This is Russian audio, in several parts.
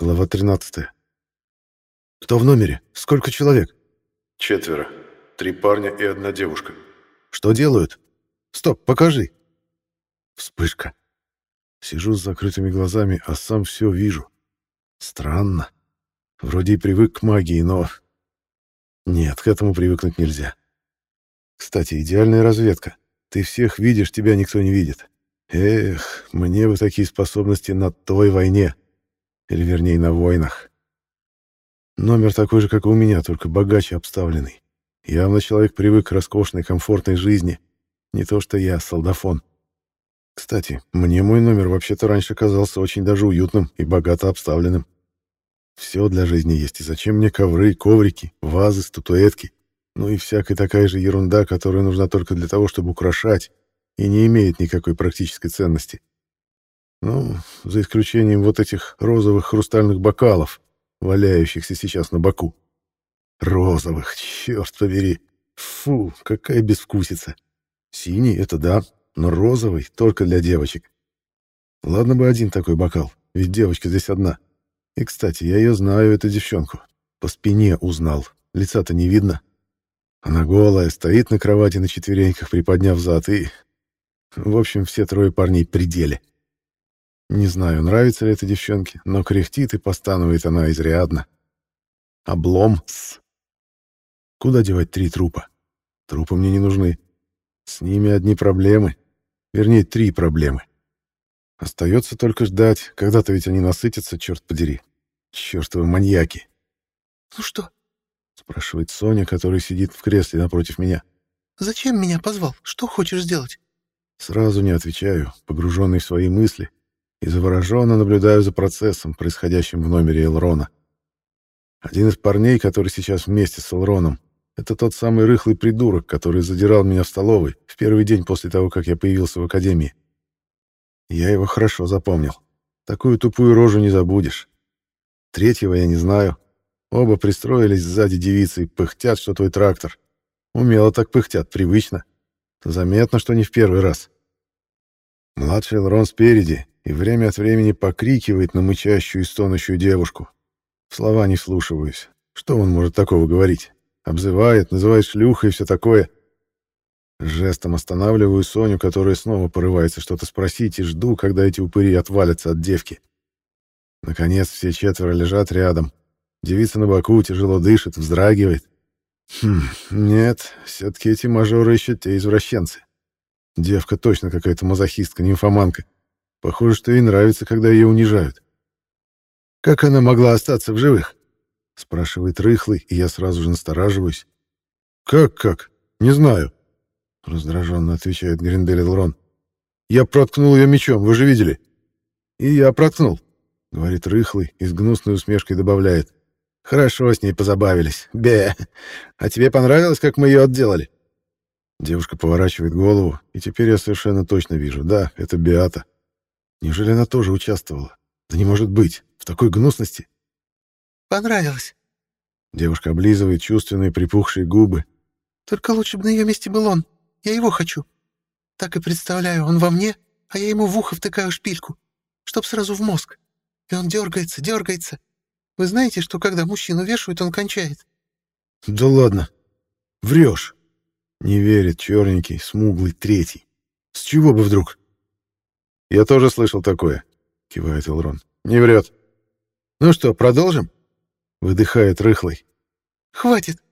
Глава 13. «Кто в номере? Сколько человек?» «Четверо. Три парня и одна девушка». «Что делают? Стоп, покажи!» Вспышка. Сижу с закрытыми глазами, а сам все вижу. Странно. Вроде и привык к магии, но... Нет, к этому привыкнуть нельзя. Кстати, идеальная разведка. Ты всех видишь, тебя никто не видит. Эх, мне бы такие способности на той войне. Или, вернее, на войнах. Номер такой же, как и у меня, только богаче обставленный. Явно человек привык к роскошной, комфортной жизни. Не то что я, солдафон. Кстати, мне мой номер вообще-то раньше казался очень даже уютным и богато обставленным. Все для жизни есть, и зачем мне ковры, коврики, вазы, статуэтки? Ну и всякая такая же ерунда, которая нужна только для того, чтобы украшать, и не имеет никакой практической ценности. Ну, за исключением вот этих розовых хрустальных бокалов, валяющихся сейчас на боку. Розовых, черт побери. Фу, какая безвкусица. Синий — это да, но розовый только для девочек. Ладно бы один такой бокал, ведь девочка здесь одна. И, кстати, я ее знаю, эту девчонку. По спине узнал, лица-то не видно. Она голая, стоит на кровати на четвереньках, приподняв зад, и... В общем, все трое парней при деле. Не знаю, нравится ли это девчонке, но кряхтит и постанывает она изрядно. Облом с... Куда девать три трупа? Трупы мне не нужны. С ними одни проблемы. Вернее, три проблемы. Остается только ждать. Когда-то ведь они насытятся, черт подери. Чертовы маньяки. «Ну что?» — спрашивает Соня, которая сидит в кресле напротив меня. «Зачем меня позвал? Что хочешь сделать?» Сразу не отвечаю, погруженный в свои мысли, и завороженно наблюдаю за процессом, происходящим в номере Элрона. Один из парней, который сейчас вместе с Элроном, это тот самый рыхлый придурок, который задирал меня в столовой в первый день после того, как я появился в академии. Я его хорошо запомнил. Такую тупую рожу не забудешь. Третьего я не знаю. Оба пристроились сзади девицы и пыхтят, что твой трактор. Умело так пыхтят, привычно. Заметно, что не в первый раз. Младший Элрон спереди и время от времени покрикивает на мычащую и стонущую девушку. Слова не слушаюсь. Что он может такого говорить? Обзывает, называет шлюхой и все такое. Жестом останавливаю Соню, которая снова порывается что-то спросить, и жду, когда эти упыри отвалятся от девки. Наконец все четверо лежат рядом. Девица на боку тяжело дышит, вздрагивает. Хм, нет, все-таки эти мажоры еще те извращенцы. Девка точно какая-то мазохистка, нимфоманка. Похоже, что ей нравится, когда ее унижают. «Как она могла остаться в живых?» — спрашивает Рыхлый, и я сразу же настораживаюсь. «Как-как? Не знаю», — раздраженно отвечает Гриндель Элрон. «Я проткнул ее мечом, вы же видели?» «И я проткнул», — говорит Рыхлый и с гнусной усмешкой добавляет. «Хорошо с ней позабавились. Бе! А тебе понравилось, как мы ее отделали?» Девушка поворачивает голову, и теперь я совершенно точно вижу. Да, это Беата. Неужели она тоже участвовала? Да не может быть. В такой гнусности. «Понравилось». Девушка облизывает чувственные припухшие губы. «Только лучше бы на ее месте был он. Я его хочу. Так и представляю, он во мне, а я ему в ухо втыкаю шпильку, чтоб сразу в мозг. И он дергается, дергается. Вы знаете, что когда мужчину вешают, он кончает?» «Да ладно. Врешь». Не верит черненький, смуглый третий. С чего бы вдруг? Я тоже слышал такое, кивает Элрон. Не врет. Ну что, продолжим? Выдыхает рыхлый. Хватит,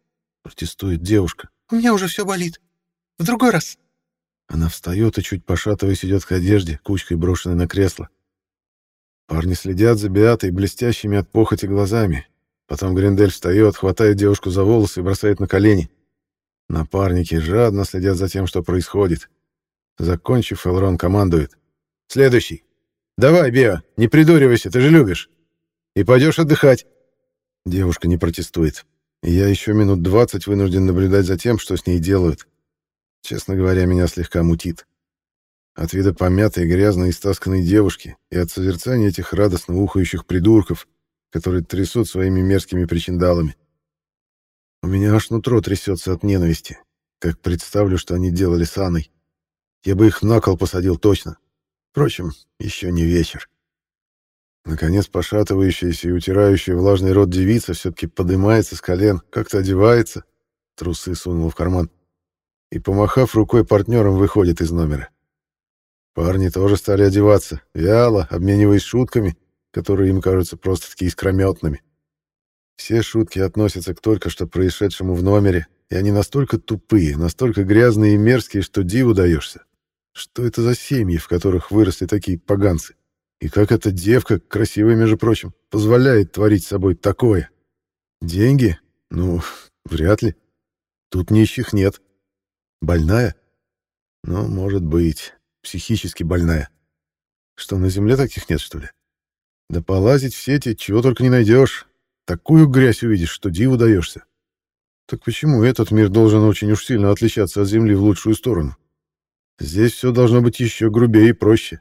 протестует девушка. У меня уже все болит. В другой раз. Она встает и, чуть пошатываясь, идет к одежде, кучкой брошенной на кресло. Парни следят за Беатой блестящими от похоти глазами. Потом Гриндель встает, хватает девушку за волосы и бросает на колени. Напарники жадно следят за тем, что происходит. Закончив, Элрон командует. «Следующий. Давай, Беа, не придуривайся, ты же любишь. И пойдешь отдыхать». Девушка не протестует. Я еще минут двадцать вынужден наблюдать за тем, что с ней делают. Честно говоря, меня слегка мутит. От вида помятой, грязной и стасканной девушки и от созерцания этих радостно ухающих придурков, которые трясут своими мерзкими причиндалами. У меня аж нутро трясется от ненависти, как представлю, что они делали с Анной. Я бы их на кол посадил точно. Впрочем, еще не вечер. Наконец, пошатывающаяся и утирающая влажный рот девица все-таки поднимается с колен, как-то одевается, трусы сунула в карман, и, помахав рукой партнерам, выходит из номера. Парни тоже стали одеваться, вяло, обмениваясь шутками, которые им кажутся просто-таки искрометными. Все шутки относятся к только что происшедшему в номере, и они настолько тупые, настолько грязные и мерзкие, что диву даешься. Что это за семьи, в которых выросли такие поганцы? И как эта девка, красивая, между прочим, позволяет творить с собой такое? Деньги? Ну, вряд ли. Тут нищих нет. Больная? Ну, может быть, психически больная. Что, на земле таких нет, что ли? Да полазить в сети чего только не найдешь. Такую грязь увидишь, что диву даешься. Так почему этот мир должен очень уж сильно отличаться от Земли в лучшую сторону? Здесь все должно быть еще грубее и проще.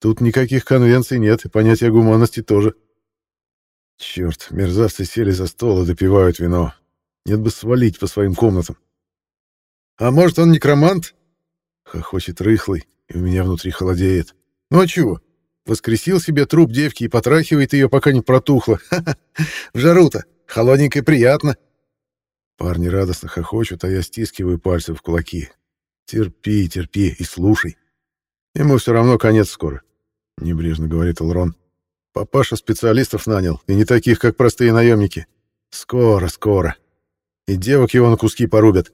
Тут никаких конвенций нет, и понятия гуманности тоже. Черт, мерзавцы сели за стол и допивают вино. Нет бы свалить по своим комнатам. «А может, он некромант?» — хохочет рыхлый, и у меня внутри холодеет. «Ну а чего? Воскресил себе труп девки и потрахивает ее, пока не протухло. В жару-то! Холодненько и приятно!» Парни радостно хохочут, а я стискиваю пальцы в кулаки. Терпи, терпи и слушай. Ему все равно конец скоро, — небрежно говорит Элрон. Папаша специалистов нанял, и не таких, как простые наемники. Скоро, скоро. И девок его на куски порубят.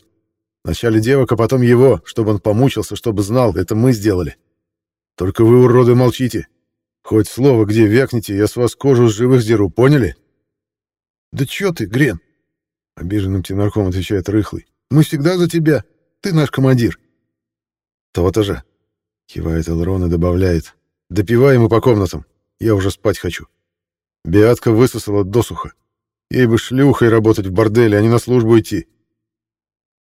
Вначале девок, а потом его, чтобы он помучился, чтобы знал, это мы сделали. Только вы, уроды, молчите. Хоть слово где вякнете, я с вас кожу с живых сдеру, поняли? Да чё ты, Грен? Обиженным тенарком отвечает Рыхлый. Мы всегда за тебя. Ты наш командир. «То-то же!» — кивает Элрон и добавляет. «Допивай ему по комнатам. Я уже спать хочу». Биатка высосала досуха. Ей бы шлюхой работать в борделе, а не на службу идти.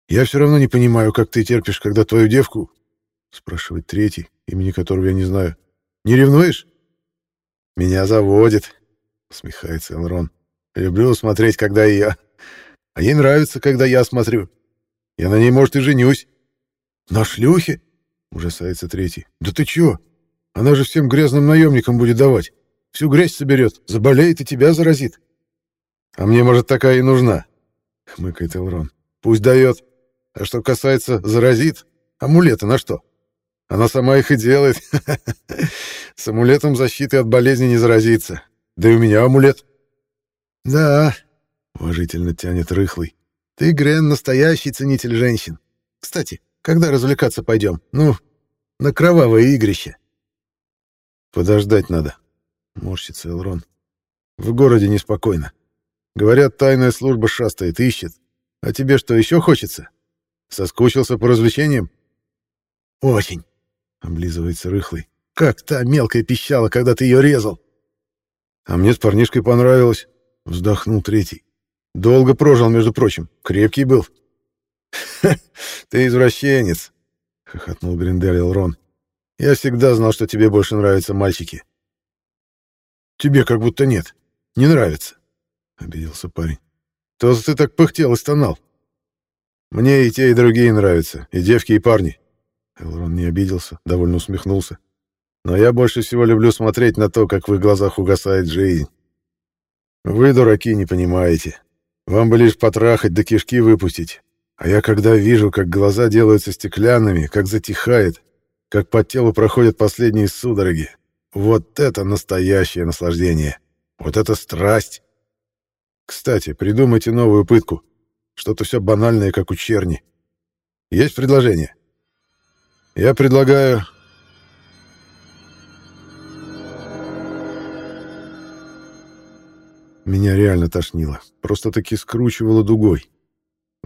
«Я все равно не понимаю, как ты терпишь, когда твою девку...» — спрашивает третий, имени которого я не знаю. «Не ревнуешь?» «Меня заводит», — усмехается Элрон. «Люблю смотреть, когда я... А ей нравится, когда я смотрю. Я на ней, может, и женюсь». «На шлюхе?» — ужасается третий. «Да ты чё? Она же всем грязным наемникам будет давать. Всю грязь соберет, заболеет и тебя заразит». «А мне, может, такая и нужна?» — хмыкает Элрон. «Пусть дает. А что касается заразит, амулеты на что? Она сама их и делает. С амулетом защиты от болезни не заразится. Да и у меня амулет». «Да», — уважительно тянет Рыхлый. «Ты, Грен, настоящий ценитель женщин. Кстати, когда развлекаться пойдем? Ну, на кровавое игрище. Подождать надо, морщится Элрон. В городе неспокойно. Говорят, тайная служба шастает, ищет. А тебе что, еще хочется? Соскучился по развлечениям? Очень, облизывается рыхлый. Как та мелкая пищала, когда ты ее резал. А мне с парнишкой понравилось, вздохнул третий. Долго прожил, между прочим. Крепкий был. «Ты извращенец!» — хохотнул Гриндель Элрон. «Я всегда знал, что тебе больше нравятся мальчики». «Тебе как будто нет. Не нравится», — обиделся парень. «То ты так пыхтел и стонал». «Мне и те, и другие нравятся, и девки, и парни». Элрон не обиделся, довольно усмехнулся. «Но я больше всего люблю смотреть на то, как в их глазах угасает жизнь. Вы, дураки, не понимаете. Вам бы лишь потрахать да кишки выпустить, а я когда вижу, как глаза делаются стеклянными, как затихает, как по телу проходят последние судороги, вот это настоящее наслаждение. Вот это страсть. Кстати, придумайте новую пытку. Что-то все банальное, как у черни. Есть предложение? Я предлагаю... Меня реально тошнило. Просто-таки скручивало дугой.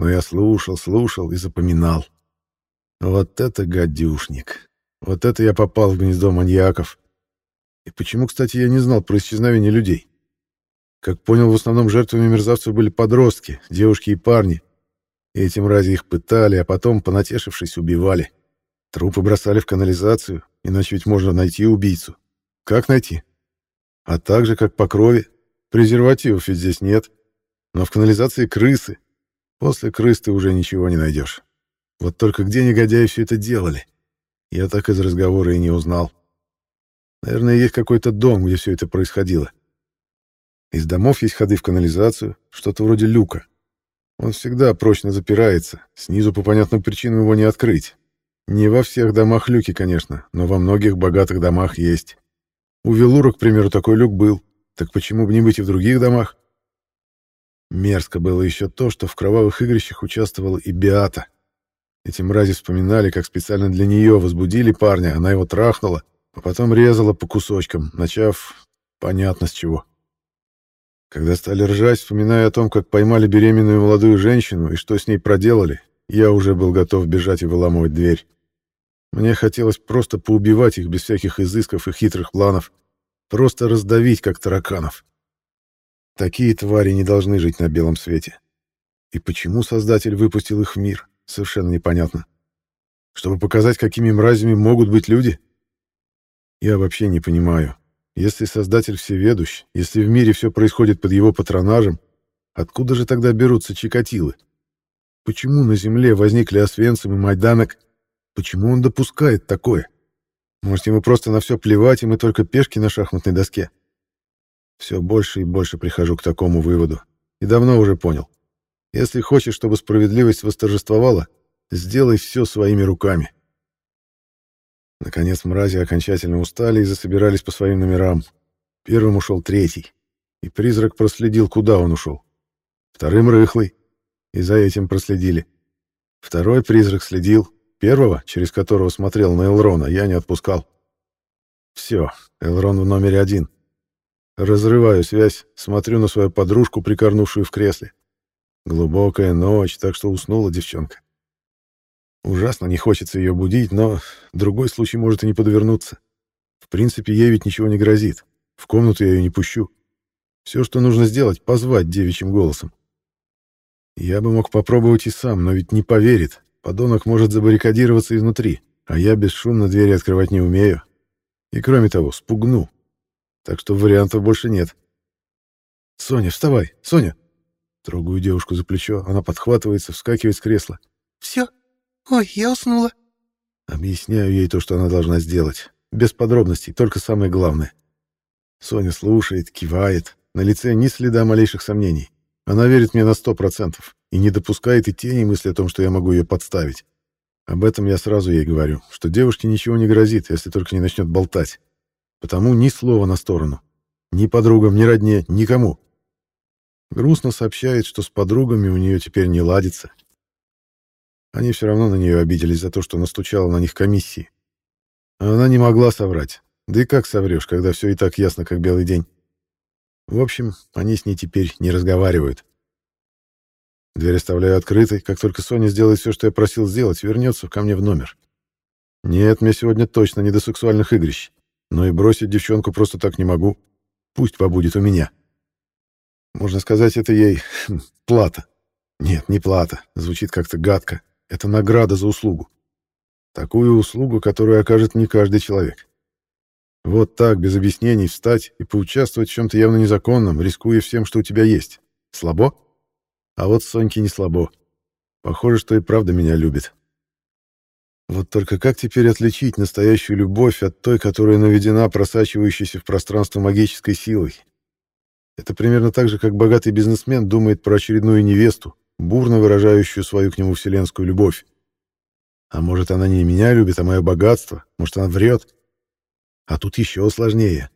Но я слушал, слушал и запоминал. Вот это гадюшник. Вот это я попал в гнездо маньяков. И почему, кстати, я не знал про исчезновение людей? Как понял, в основном жертвами мерзавцев были подростки, девушки и парни. И этим ради их пытали, а потом, понатешившись, убивали. Трупы бросали в канализацию, иначе ведь можно найти убийцу. Как найти? А так же, как по крови. Презервативов ведь здесь нет. Но в канализации крысы, После крыс ты уже ничего не найдешь. Вот только где негодяи все это делали? Я так из разговора и не узнал. Наверное, есть какой-то дом, где все это происходило. Из домов есть ходы в канализацию, что-то вроде люка. Он всегда прочно запирается, снизу по понятным причинам его не открыть. Не во всех домах люки, конечно, но во многих богатых домах есть. У Велура, к примеру, такой люк был. Так почему бы не быть и в других домах? Мерзко было еще то, что в кровавых игрищах участвовала и Биата. Эти мрази вспоминали, как специально для нее возбудили парня, она его трахнула, а потом резала по кусочкам, начав понятно с чего. Когда стали ржать, вспоминая о том, как поймали беременную молодую женщину и что с ней проделали, я уже был готов бежать и выламывать дверь. Мне хотелось просто поубивать их без всяких изысков и хитрых планов, просто раздавить, как тараканов. Такие твари не должны жить на белом свете. И почему Создатель выпустил их в мир? совершенно непонятно. Чтобы показать, какими мразями могут быть люди? Я вообще не понимаю. Если Создатель всеведущ, если в мире все происходит под его патронажем, откуда же тогда берутся чикатилы? Почему на Земле возникли Освенцим и Майданок? Почему он допускает такое? Может, ему просто на все плевать, и мы только пешки на шахматной доске? Все больше и больше прихожу к такому выводу. И давно уже понял. Если хочешь, чтобы справедливость восторжествовала, сделай все своими руками. Наконец мрази окончательно устали и засобирались по своим номерам. Первым ушел третий, и призрак проследил, куда он ушел. Вторым — рыхлый, и за этим проследили. Второй призрак следил, первого, через которого смотрел на Элрона, я не отпускал. Все, Элрон в номере один. Разрываю связь, смотрю на свою подружку, прикорнувшую в кресле. Глубокая ночь, так что уснула девчонка. Ужасно не хочется ее будить, но другой случай может и не подвернуться. В принципе, ей ведь ничего не грозит. В комнату я ее не пущу. Все, что нужно сделать, позвать девичьим голосом. Я бы мог попробовать и сам, но ведь не поверит. Подонок может забаррикадироваться изнутри, а я бесшумно двери открывать не умею. И кроме того, спугну. Так что вариантов больше нет. «Соня, вставай! Соня!» Трогаю девушку за плечо, она подхватывается, вскакивает с кресла. «Все? Ой, я уснула». Объясняю ей то, что она должна сделать. Без подробностей, только самое главное. Соня слушает, кивает. На лице ни следа малейших сомнений. Она верит мне на сто процентов и не допускает и тени мысли о том, что я могу ее подставить. Об этом я сразу ей говорю, что девушке ничего не грозит, если только не начнет болтать. Потому ни слова на сторону. Ни подругам, ни родне, никому. Грустно сообщает, что с подругами у нее теперь не ладится. Они все равно на нее обиделись за то, что настучала на них комиссии. Она не могла соврать. Да и как соврешь, когда все и так ясно, как белый день. В общем, они с ней теперь не разговаривают. Дверь оставляю открытой. Как только Соня сделает все, что я просил сделать, вернется ко мне в номер. Нет, мне сегодня точно не до сексуальных игрищ. Но и бросить девчонку просто так не могу. Пусть побудет у меня. Можно сказать, это ей плата. Нет, не плата. Звучит как-то гадко. Это награда за услугу. Такую услугу, которую окажет не каждый человек. Вот так, без объяснений, встать и поучаствовать в чем-то явно незаконном, рискуя всем, что у тебя есть. Слабо? А вот Соньке не слабо. Похоже, что и правда меня любит. Вот только как теперь отличить настоящую любовь от той, которая наведена просачивающейся в пространство магической силой? Это примерно так же, как богатый бизнесмен думает про очередную невесту, бурно выражающую свою к нему вселенскую любовь. А может, она не меня любит, а мое богатство? Может, она врет? А тут еще сложнее.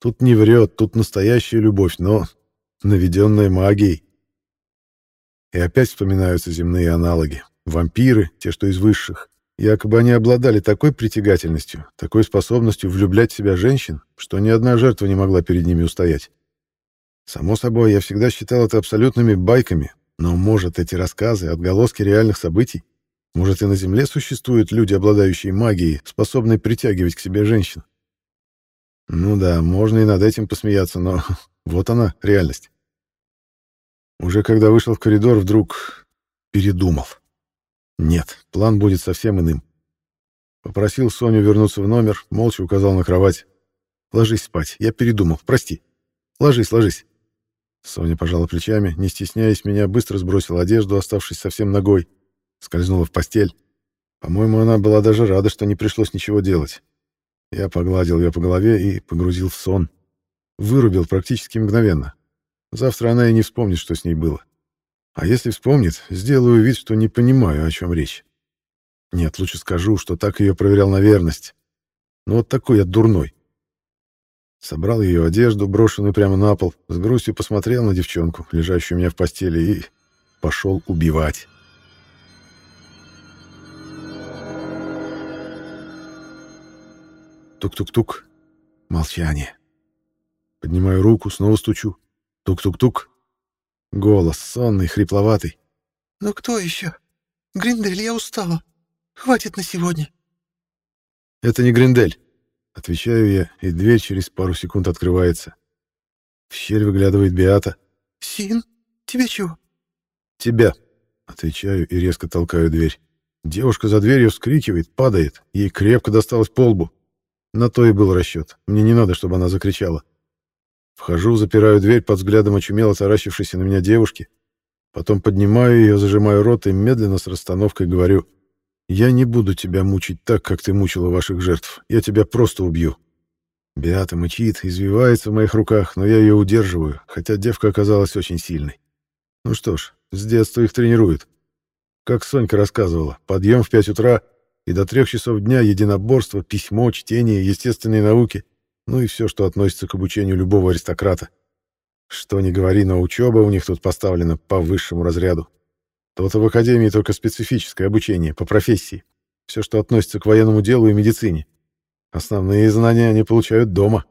Тут не врет, тут настоящая любовь, но наведенная магией. И опять вспоминаются земные аналоги. Вампиры, те, что из высших. Якобы они обладали такой притягательностью, такой способностью влюблять в себя женщин, что ни одна жертва не могла перед ними устоять. Само собой, я всегда считал это абсолютными байками, но, может, эти рассказы — отголоски реальных событий? Может, и на Земле существуют люди, обладающие магией, способные притягивать к себе женщин? Ну да, можно и над этим посмеяться, но вот она, реальность. Уже когда вышел в коридор, вдруг передумал. Нет, план будет совсем иным. Попросил Соню вернуться в номер, молча указал на кровать. «Ложись спать, я передумал, прости. Ложись, ложись». Соня пожала плечами, не стесняясь меня, быстро сбросила одежду, оставшись совсем ногой, скользнула в постель. По-моему, она была даже рада, что не пришлось ничего делать. Я погладил ее по голове и погрузил в сон. Вырубил практически мгновенно. Завтра она и не вспомнит, что с ней было. А если вспомнит, сделаю вид, что не понимаю, о чем речь. Нет, лучше скажу, что так ее проверял на верность. Ну вот такой я дурной. Собрал ее одежду, брошенную прямо на пол, с грустью посмотрел на девчонку, лежащую у меня в постели, и пошел убивать. Тук-тук-тук. Молчание. Поднимаю руку, снова стучу. Тук-тук-тук. Голос сонный, хрипловатый. «Ну кто еще? Гриндель, я устала. Хватит на сегодня». «Это не Гриндель», — отвечаю я, и дверь через пару секунд открывается. В щель выглядывает Биата. «Син, тебе чего?» «Тебя», — отвечаю и резко толкаю дверь. Девушка за дверью вскрикивает, падает. Ей крепко досталось по лбу. На то и был расчет. Мне не надо, чтобы она закричала. Вхожу, запираю дверь под взглядом очумело таращившейся на меня девушки. Потом поднимаю ее, зажимаю рот и медленно с расстановкой говорю. «Я не буду тебя мучить так, как ты мучила ваших жертв. Я тебя просто убью». Беата мычит, извивается в моих руках, но я ее удерживаю, хотя девка оказалась очень сильной. Ну что ж, с детства их тренируют. Как Сонька рассказывала, подъем в 5 утра и до трех часов дня единоборство, письмо, чтение, естественные науки — ну и все, что относится к обучению любого аристократа. Что ни говори, но учеба у них тут поставлена по высшему разряду. То-то в академии только специфическое обучение, по профессии. Все, что относится к военному делу и медицине. Основные знания они получают дома.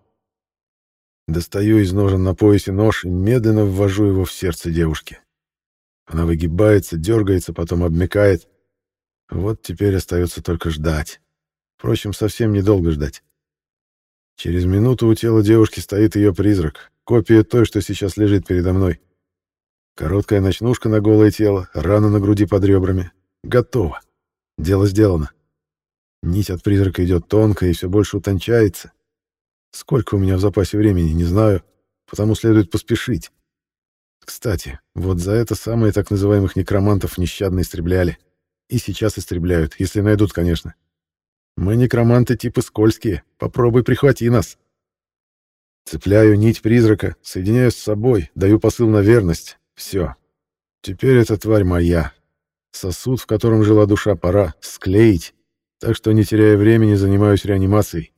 Достаю из ножен на поясе нож и медленно ввожу его в сердце девушки. Она выгибается, дергается, потом обмекает. Вот теперь остается только ждать. Впрочем, совсем недолго ждать. Через минуту у тела девушки стоит ее призрак, копия той, что сейчас лежит передо мной. Короткая ночнушка на голое тело, рана на груди под ребрами. Готово. Дело сделано. Нить от призрака идет тонко и все больше утончается. Сколько у меня в запасе времени, не знаю, потому следует поспешить. Кстати, вот за это самые так называемых некромантов нещадно истребляли. И сейчас истребляют, если найдут, конечно. Мы некроманты типа скользкие. Попробуй прихвати нас. Цепляю нить призрака, соединяю с собой, даю посыл на верность. Все. Теперь эта тварь моя. Сосуд, в котором жила душа, пора склеить. Так что, не теряя времени, занимаюсь реанимацией.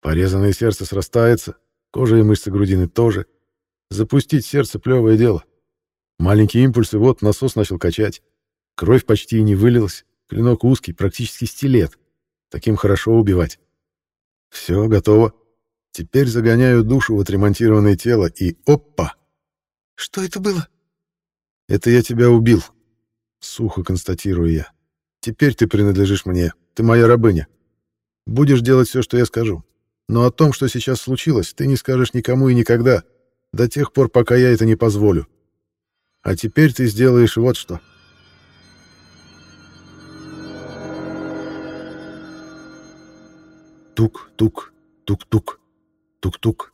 Порезанное сердце срастается, кожа и мышцы грудины тоже. Запустить сердце — плевое дело. Маленькие импульсы, вот насос начал качать. Кровь почти и не вылилась. Клинок узкий, практически стилет. Таким хорошо убивать. Все, готово. Теперь загоняю душу в отремонтированное тело и опа! Что это было? Это я тебя убил. Сухо констатирую я. Теперь ты принадлежишь мне. Ты моя рабыня. Будешь делать все, что я скажу. Но о том, что сейчас случилось, ты не скажешь никому и никогда, до тех пор, пока я это не позволю. А теперь ты сделаешь вот что. Тук-тук, тук-тук, тук-тук,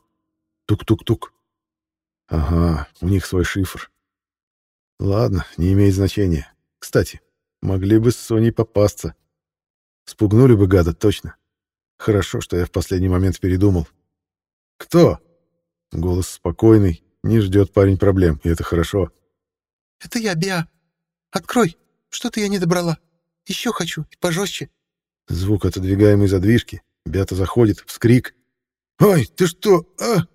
тук-тук-тук. Ага, у них свой шифр. Ладно, не имеет значения. Кстати, могли бы с Соней попасться. Спугнули бы гада, точно. Хорошо, что я в последний момент передумал. «Кто?» Голос спокойный, не ждет парень проблем, и это хорошо. «Это я, Биа. Открой, что-то я не добрала. Еще хочу, и пожестче». Звук отодвигаемой задвижки, Бята заходит, вскрик. «Ой, ты что? А!»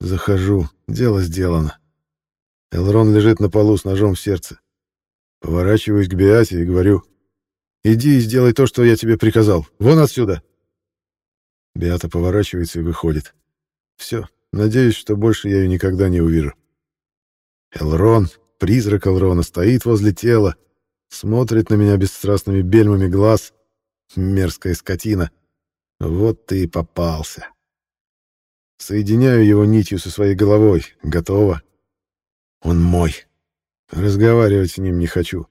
Захожу. Дело сделано. Элрон лежит на полу с ножом в сердце. Поворачиваюсь к Биате и говорю. «Иди и сделай то, что я тебе приказал. Вон отсюда!» Биата поворачивается и выходит. «Все. Надеюсь, что больше я ее никогда не увижу». Элрон, призрак Элрона, стоит возле тела, смотрит на меня бесстрастными бельмами глаз. Мерзкая скотина. Вот ты и попался. Соединяю его нитью со своей головой. Готово. Он мой. Разговаривать с ним не хочу.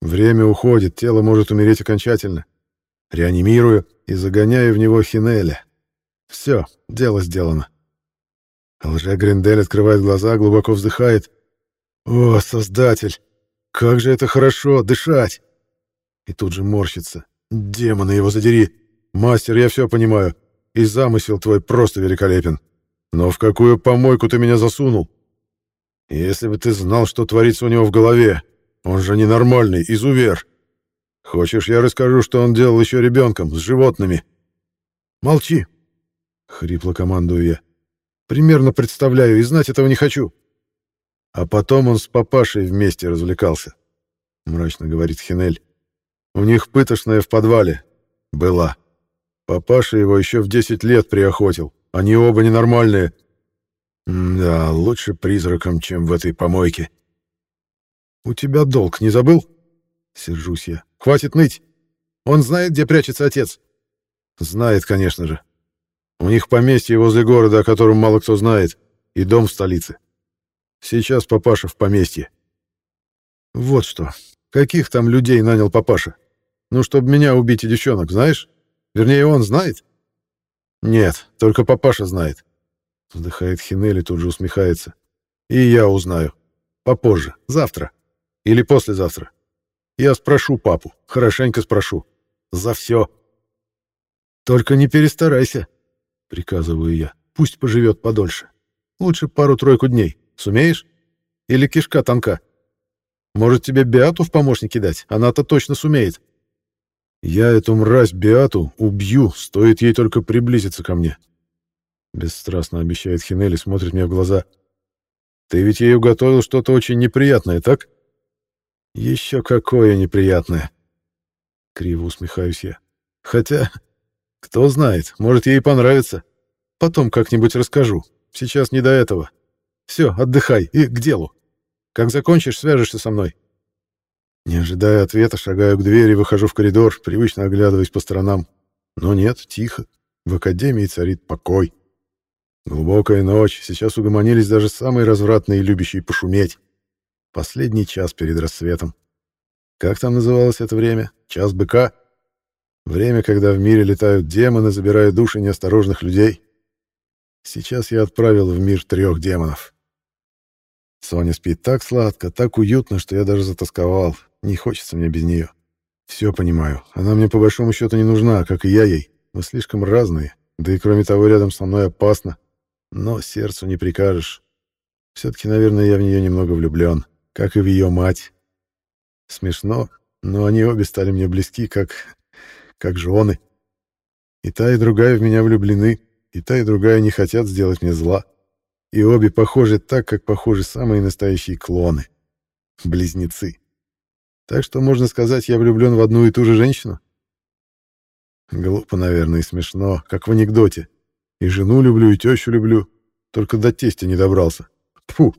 Время уходит, тело может умереть окончательно. Реанимирую и загоняю в него Хинеля. Все, дело сделано. Лже-Гриндель открывает глаза, глубоко вздыхает. «О, Создатель! Как же это хорошо, дышать!» И тут же морщится. «Демона его задери! Мастер, я все понимаю. и замысел твой просто великолепен. Но в какую помойку ты меня засунул? Если бы ты знал, что творится у него в голове, он же ненормальный, изувер. Хочешь, я расскажу, что он делал еще ребенком, с животными? Молчи, — хрипло командую я. Примерно представляю и знать этого не хочу. А потом он с папашей вместе развлекался, — мрачно говорит Хинель. У них пытошная в подвале. Была. Папаша его еще в 10 лет приохотил. Они оба ненормальные. Да, лучше призраком, чем в этой помойке. У тебя долг, не забыл? Сержусь я. Хватит ныть. Он знает, где прячется отец. Знает, конечно же. У них поместье возле города, о котором мало кто знает, и дом в столице. Сейчас папаша в поместье. Вот что. Каких там людей нанял папаша? Ну, чтобы меня убить и девчонок, знаешь? Вернее, он знает? Нет, только папаша знает. Вздыхает Хинель и тут же усмехается. И я узнаю. Попозже, завтра. Или послезавтра. Я спрошу папу, хорошенько спрошу. За все. Только не перестарайся, приказываю я. Пусть поживет подольше. Лучше пару-тройку дней. Сумеешь? Или кишка тонка? Может, тебе Беату в помощники дать? Она-то точно сумеет. Я эту мразь Беату убью, стоит ей только приблизиться ко мне. Бесстрастно обещает Хинель и смотрит мне в глаза. Ты ведь ей уготовил что-то очень неприятное, так? Еще какое неприятное. Криво усмехаюсь я. Хотя, кто знает, может, ей понравится. Потом как-нибудь расскажу. Сейчас не до этого. Все, отдыхай и к делу. Как закончишь, свяжешься со мной. Не ожидая ответа, шагаю к двери, выхожу в коридор, привычно оглядываясь по сторонам. Но нет, тихо. В академии царит покой. Глубокая ночь, сейчас угомонились даже самые развратные и любящие пошуметь. Последний час перед рассветом. Как там называлось это время? Час быка? Время, когда в мире летают демоны, забирая души неосторожных людей. Сейчас я отправил в мир трех демонов. Соня спит так сладко, так уютно, что я даже затасковал. Не хочется мне без нее. Все понимаю. Она мне по большому счету не нужна, как и я ей. Мы слишком разные. Да и кроме того, рядом со мной опасно. Но сердцу не прикажешь. Все-таки, наверное, я в нее немного влюблен, как и в ее мать. Смешно, но они обе стали мне близки, как... как жены. И та, и другая в меня влюблены, и та, и другая не хотят сделать мне зла. И обе похожи так, как похожи самые настоящие клоны. Близнецы. Так что, можно сказать, я влюблен в одну и ту же женщину? Глупо, наверное, и смешно, как в анекдоте. И жену люблю, и тещу люблю. Только до тестя не добрался. Фу.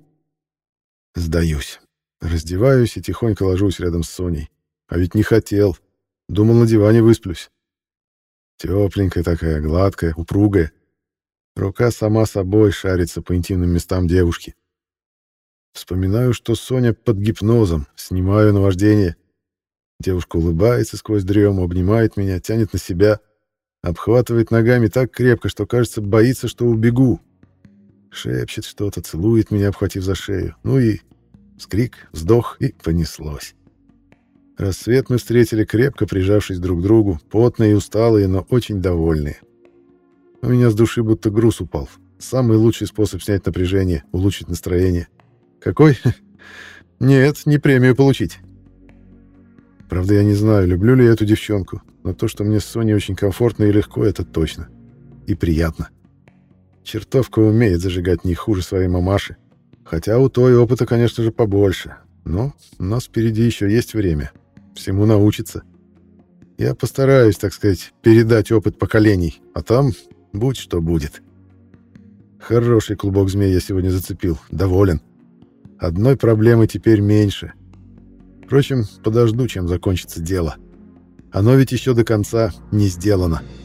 Сдаюсь. Раздеваюсь и тихонько ложусь рядом с Соней. А ведь не хотел. Думал, на диване высплюсь. Тепленькая такая, гладкая, упругая. Рука сама собой шарится по интимным местам девушки. Вспоминаю, что Соня под гипнозом, снимаю наваждение. Девушка улыбается сквозь дрему, обнимает меня, тянет на себя, обхватывает ногами так крепко, что, кажется, боится, что убегу. Шепчет что-то, целует меня, обхватив за шею. Ну и скрик, вздох, и понеслось. Рассвет мы встретили крепко, прижавшись друг к другу, потные и усталые, но очень довольные. У меня с души будто груз упал. Самый лучший способ снять напряжение, улучшить настроение — какой? Нет, не премию получить. Правда, я не знаю, люблю ли я эту девчонку, но то, что мне с Соней очень комфортно и легко, это точно. И приятно. Чертовка умеет зажигать не хуже своей мамаши. Хотя у той опыта, конечно же, побольше. Но у нас впереди еще есть время. Всему научиться. Я постараюсь, так сказать, передать опыт поколений, а там будь что будет. Хороший клубок змей я сегодня зацепил. Доволен. Одной проблемы теперь меньше. Впрочем, подожду, чем закончится дело. Оно ведь еще до конца не сделано. —